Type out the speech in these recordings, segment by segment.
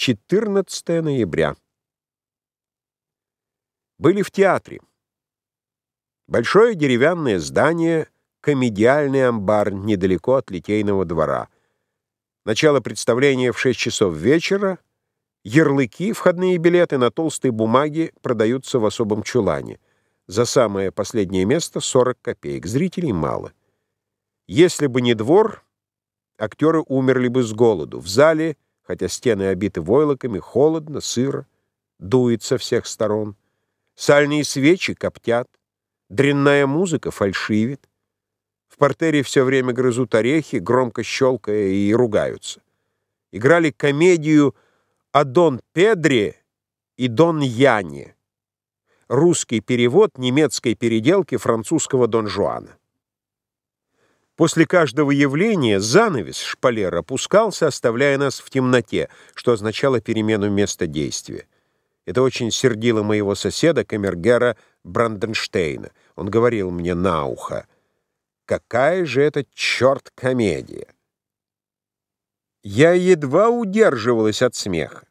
14 ноября. Были в театре. Большое деревянное здание, комедиальный амбар недалеко от Литейного двора. Начало представления в 6 часов вечера. Ярлыки, входные билеты на толстой бумаге продаются в особом чулане. За самое последнее место 40 копеек. Зрителей мало. Если бы не двор, актеры умерли бы с голоду. В зале, хотя стены обиты войлоками, холодно, сыро, дует со всех сторон. Сальные свечи коптят, дрянная музыка фальшивит. В портере все время грызут орехи, громко щелкая и ругаются. Играли комедию о Дон Педре и Дон Яне. Русский перевод немецкой переделки французского Дон Жуана. После каждого явления занавес шпалер опускался, оставляя нас в темноте, что означало перемену места действия. Это очень сердило моего соседа, камергера Бранденштейна. Он говорил мне на ухо, «Какая же это, черт, комедия!» Я едва удерживалась от смеха.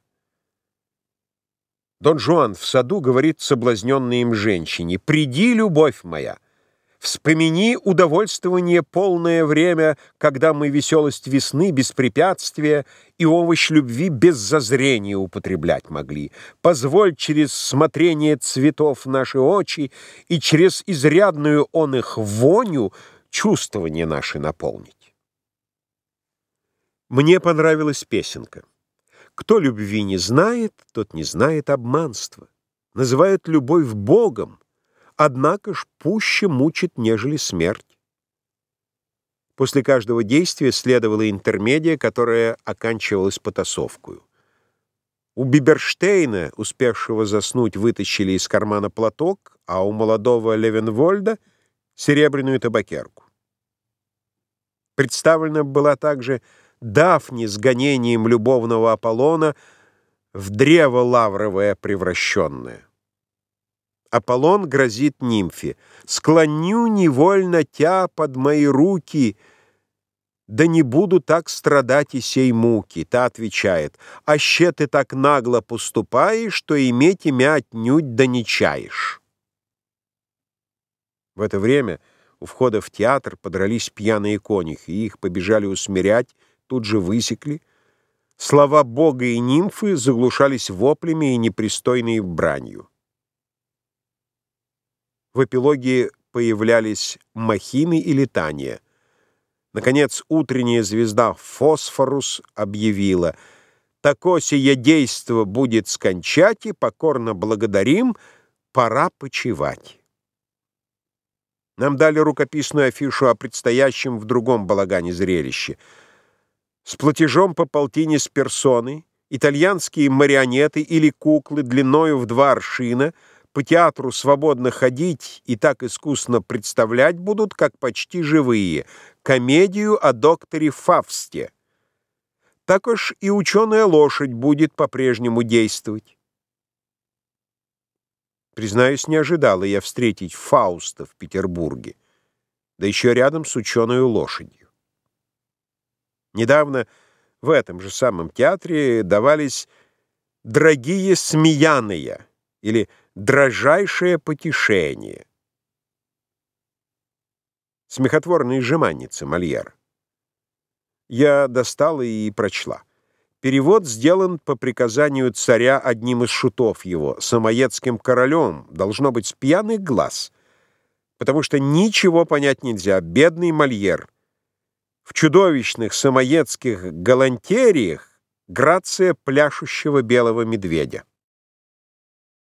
Дон Жуан в саду говорит соблазненной им женщине, «Приди, любовь моя!» Вспомини удовольствование полное время, когда мы веселость весны без препятствия и овощ любви без зазрения употреблять могли. Позволь через смотрение цветов наши очи и через изрядную он их воню чувствование наши наполнить. Мне понравилась песенка. Кто любви не знает, тот не знает обманства. Называют любовь Богом, однако ж пуще мучит, нежели смерть. После каждого действия следовала интермедия, которая оканчивалась потасовкою. У Биберштейна, успевшего заснуть, вытащили из кармана платок, а у молодого Левенвольда — серебряную табакерку. Представлена была также Дафни с гонением любовного Аполлона в древо лавровое превращенное. Аполлон грозит нимфе. «Склоню невольно тя под мои руки, да не буду так страдать и сей муки». Та отвечает, «Аще ты так нагло поступаешь, что иметь имя отнюдь да не чаешь». В это время у входа в театр подрались пьяные конюхи, и их побежали усмирять, тут же высекли. Слова Бога и нимфы заглушались воплями и непристойной бранью. В эпилоге появлялись махины и летания. Наконец, утренняя звезда Фосфорус объявила «Тако сие действо будет скончать, и покорно благодарим, пора почевать». Нам дали рукописную афишу о предстоящем в другом балагане зрелище. С платежом по полтине с персоны, итальянские марионеты или куклы длиною в два аршина — по театру свободно ходить и так искусно представлять будут, как почти живые, комедию о докторе Фавсте. Так уж и ученая лошадь будет по-прежнему действовать. Признаюсь, не ожидала я встретить Фауста в Петербурге, да еще рядом с ученой лошадью. Недавно в этом же самом театре давались «Дорогие смеяные» или дрожайшее потешение. Смехотворные жеманницы Мольер. Я достала и прочла. Перевод сделан по приказанию царя одним из шутов его, самоедским королем, должно быть, с пьяных глаз, потому что ничего понять нельзя. Бедный Мольер. В чудовищных самоедских галантериях грация пляшущего белого медведя.